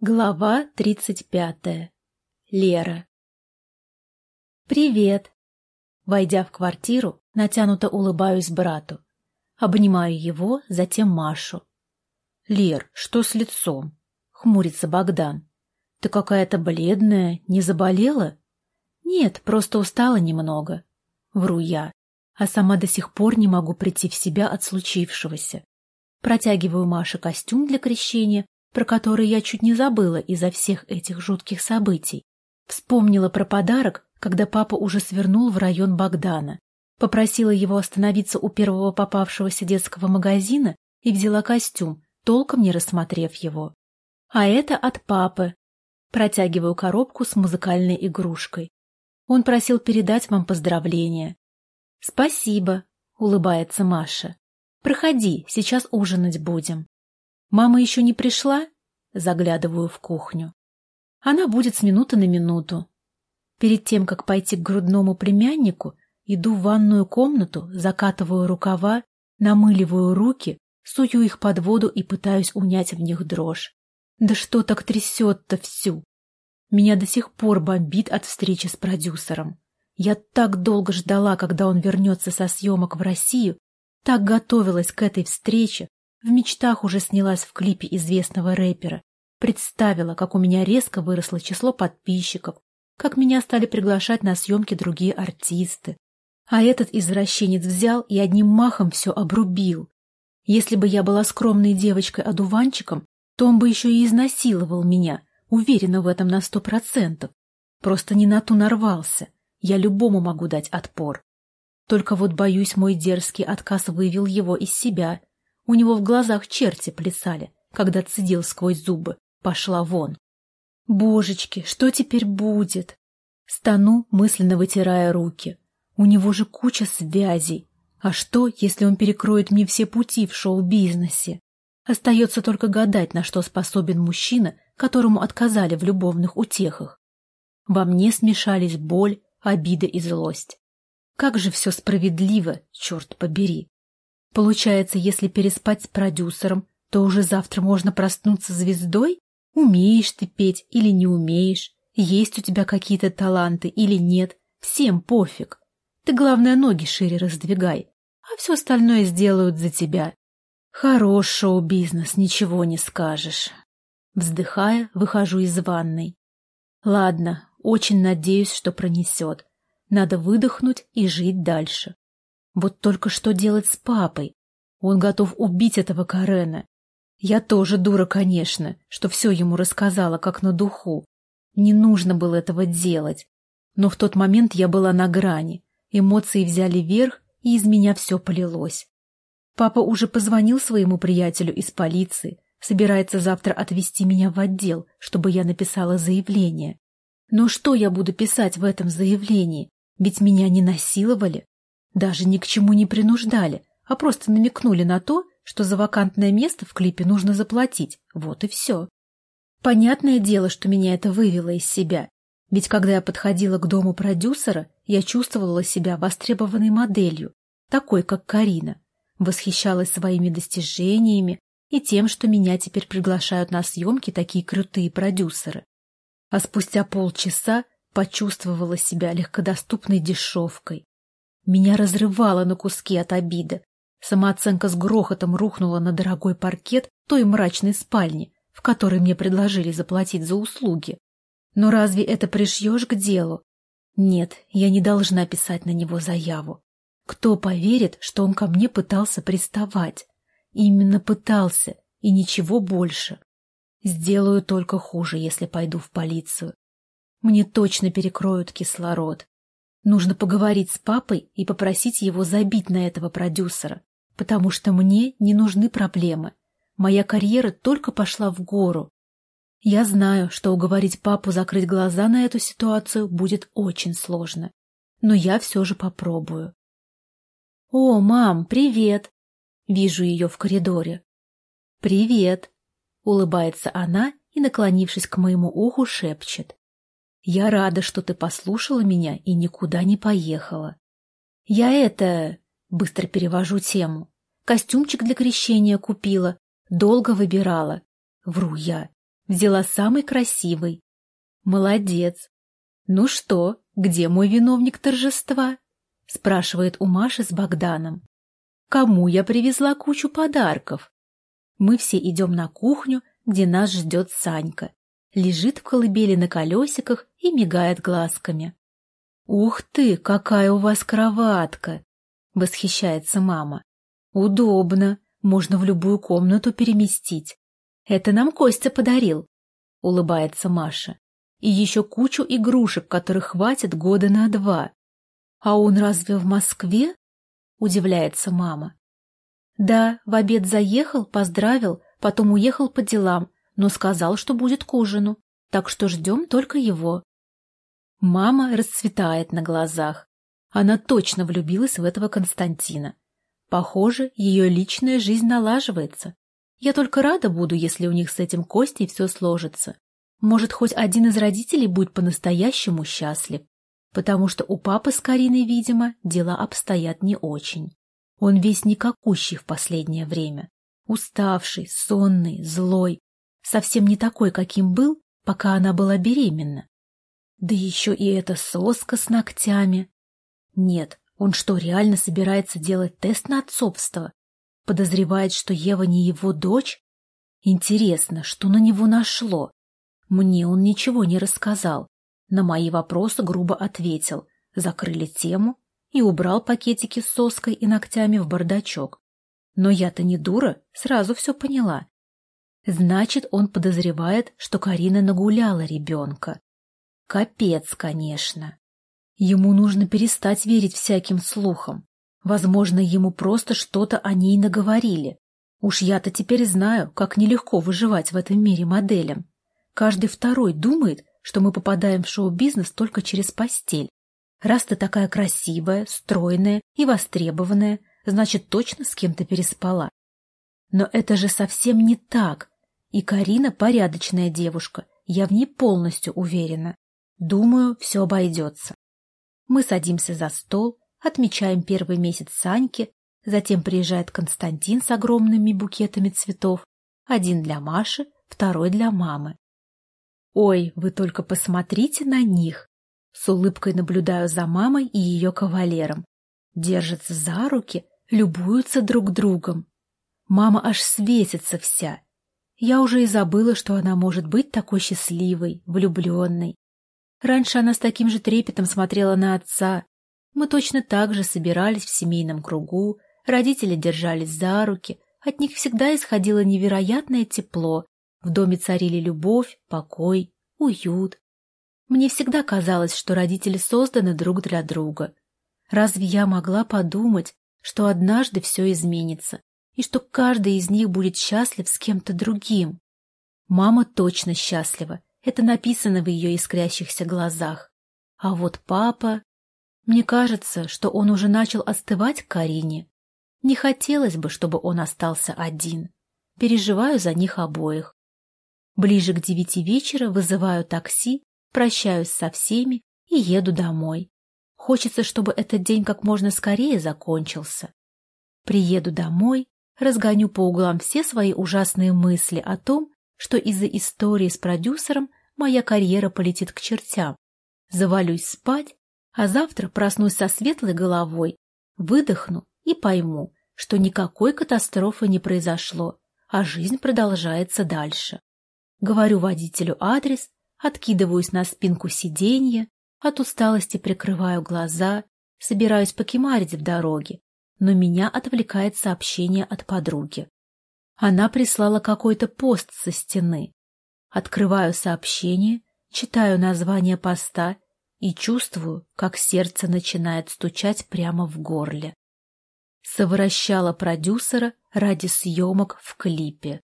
Глава тридцать пятая. Лера. «Привет!» Войдя в квартиру, натянуто улыбаюсь брату. Обнимаю его, затем Машу. «Лер, что с лицом?» — хмурится Богдан. «Ты какая-то бледная, не заболела?» «Нет, просто устала немного». Вру я, а сама до сих пор не могу прийти в себя от случившегося. Протягиваю Маше костюм для крещения, про который я чуть не забыла из-за всех этих жутких событий. Вспомнила про подарок, когда папа уже свернул в район Богдана. Попросила его остановиться у первого попавшегося детского магазина и взяла костюм, толком не рассмотрев его. А это от папы. Протягиваю коробку с музыкальной игрушкой. Он просил передать вам поздравления. «Спасибо», — улыбается Маша. «Проходи, сейчас ужинать будем». «Мама еще не пришла?» Заглядываю в кухню. Она будет с минуты на минуту. Перед тем, как пойти к грудному племяннику, иду в ванную комнату, закатываю рукава, намыливаю руки, сую их под воду и пытаюсь унять в них дрожь. Да что так трясет-то всю? Меня до сих пор бомбит от встречи с продюсером. Я так долго ждала, когда он вернется со съемок в Россию, так готовилась к этой встрече, в мечтах уже снялась в клипе известного рэпера. Представила, как у меня резко выросло число подписчиков, как меня стали приглашать на съемки другие артисты. А этот извращенец взял и одним махом все обрубил. Если бы я была скромной девочкой-одуванчиком, то он бы еще и изнасиловал меня, уверена в этом на сто процентов. Просто не на ту нарвался. Я любому могу дать отпор. Только вот, боюсь, мой дерзкий отказ вывел его из себя, у него в глазах черти плясали, когда цедил сквозь зубы. Пошла вон. Божечки, что теперь будет? Стану, мысленно вытирая руки. У него же куча связей. А что, если он перекроет мне все пути в шоу-бизнесе? Остается только гадать, на что способен мужчина, которому отказали в любовных утехах. Во мне смешались боль, обида и злость. Как же все справедливо, черт побери! Получается, если переспать с продюсером, то уже завтра можно проснуться звездой? Умеешь ты петь или не умеешь? Есть у тебя какие-то таланты или нет? Всем пофиг. Ты, главное, ноги шире раздвигай, а все остальное сделают за тебя. Хорош шоу-бизнес, ничего не скажешь. Вздыхая, выхожу из ванной. Ладно, очень надеюсь, что пронесет. Надо выдохнуть и жить дальше. Вот только что делать с папой? Он готов убить этого Карена. Я тоже дура, конечно, что все ему рассказала, как на духу. Не нужно было этого делать. Но в тот момент я была на грани. Эмоции взяли верх, и из меня все полилось. Папа уже позвонил своему приятелю из полиции, собирается завтра отвезти меня в отдел, чтобы я написала заявление. Но что я буду писать в этом заявлении? Ведь меня не насиловали. Даже ни к чему не принуждали, а просто намекнули на то, что за вакантное место в клипе нужно заплатить. Вот и все. Понятное дело, что меня это вывело из себя. Ведь когда я подходила к дому продюсера, я чувствовала себя востребованной моделью, такой, как Карина. Восхищалась своими достижениями и тем, что меня теперь приглашают на съемки такие крутые продюсеры. А спустя полчаса почувствовала себя легкодоступной дешевкой. Меня разрывало на куски от обиды. Самооценка с грохотом рухнула на дорогой паркет той мрачной спальни, в которой мне предложили заплатить за услуги. Но разве это пришьешь к делу? Нет, я не должна писать на него заяву. Кто поверит, что он ко мне пытался приставать? Именно пытался, и ничего больше. Сделаю только хуже, если пойду в полицию. Мне точно перекроют кислород. Нужно поговорить с папой и попросить его забить на этого продюсера, потому что мне не нужны проблемы. Моя карьера только пошла в гору. Я знаю, что уговорить папу закрыть глаза на эту ситуацию будет очень сложно, но я все же попробую. «О, мам, привет!» Вижу ее в коридоре. «Привет!» — улыбается она и, наклонившись к моему уху, шепчет. Я рада, что ты послушала меня и никуда не поехала. Я это... Быстро перевожу тему. Костюмчик для крещения купила. Долго выбирала. Вру я. Взяла самый красивый. Молодец. Ну что, где мой виновник торжества? Спрашивает у Маши с Богданом. Кому я привезла кучу подарков? Мы все идем на кухню, где нас ждет Санька. Лежит в колыбели на колесиках и мигает глазками. «Ух ты, какая у вас кроватка!» — восхищается мама. «Удобно, можно в любую комнату переместить. Это нам Костя подарил», — улыбается Маша. «И еще кучу игрушек, которых хватит года на два». «А он разве в Москве?» — удивляется мама. «Да, в обед заехал, поздравил, потом уехал по делам, но сказал, что будет к ужину, так что ждем только его». Мама расцветает на глазах. Она точно влюбилась в этого Константина. Похоже, ее личная жизнь налаживается. Я только рада буду, если у них с этим Костей все сложится. Может, хоть один из родителей будет по-настоящему счастлив. Потому что у папы с Кариной, видимо, дела обстоят не очень. Он весь никакущий в последнее время. Уставший, сонный, злой. Совсем не такой, каким был, пока она была беременна. Да еще и эта соска с ногтями. Нет, он что, реально собирается делать тест на отцовство? Подозревает, что Ева не его дочь? Интересно, что на него нашло? Мне он ничего не рассказал. На мои вопросы грубо ответил, закрыли тему и убрал пакетики с соской и ногтями в бардачок. Но я-то не дура, сразу все поняла. Значит, он подозревает, что Карина нагуляла ребенка. Капец, конечно. Ему нужно перестать верить всяким слухам. Возможно, ему просто что-то о ней наговорили. Уж я-то теперь знаю, как нелегко выживать в этом мире моделям. Каждый второй думает, что мы попадаем в шоу-бизнес только через постель. Раз ты такая красивая, стройная и востребованная, значит, точно с кем-то переспала. Но это же совсем не так. И Карина порядочная девушка, я в ней полностью уверена. Думаю, все обойдется. Мы садимся за стол, отмечаем первый месяц Саньки, затем приезжает Константин с огромными букетами цветов, один для Маши, второй для мамы. Ой, вы только посмотрите на них! С улыбкой наблюдаю за мамой и ее кавалером. Держатся за руки, любуются друг другом. Мама аж светится вся. Я уже и забыла, что она может быть такой счастливой, влюбленной. Раньше она с таким же трепетом смотрела на отца. Мы точно так же собирались в семейном кругу, родители держались за руки, от них всегда исходило невероятное тепло, в доме царили любовь, покой, уют. Мне всегда казалось, что родители созданы друг для друга. Разве я могла подумать, что однажды все изменится, и что каждый из них будет счастлив с кем-то другим? Мама точно счастлива, это написано в ее искрящихся глазах. А вот папа... Мне кажется, что он уже начал остывать к Карине. Не хотелось бы, чтобы он остался один. Переживаю за них обоих. Ближе к девяти вечера вызываю такси, прощаюсь со всеми и еду домой. Хочется, чтобы этот день как можно скорее закончился. Приеду домой, разгоню по углам все свои ужасные мысли о том, что из-за истории с продюсером моя карьера полетит к чертям. Завалюсь спать, а завтра проснусь со светлой головой, выдохну и пойму, что никакой катастрофы не произошло, а жизнь продолжается дальше. Говорю водителю адрес, откидываюсь на спинку сиденья, от усталости прикрываю глаза, собираюсь покемарить в дороге, но меня отвлекает сообщение от подруги. Она прислала какой-то пост со стены. Открываю сообщение, читаю название поста и чувствую, как сердце начинает стучать прямо в горле. Совращала продюсера ради съемок в клипе.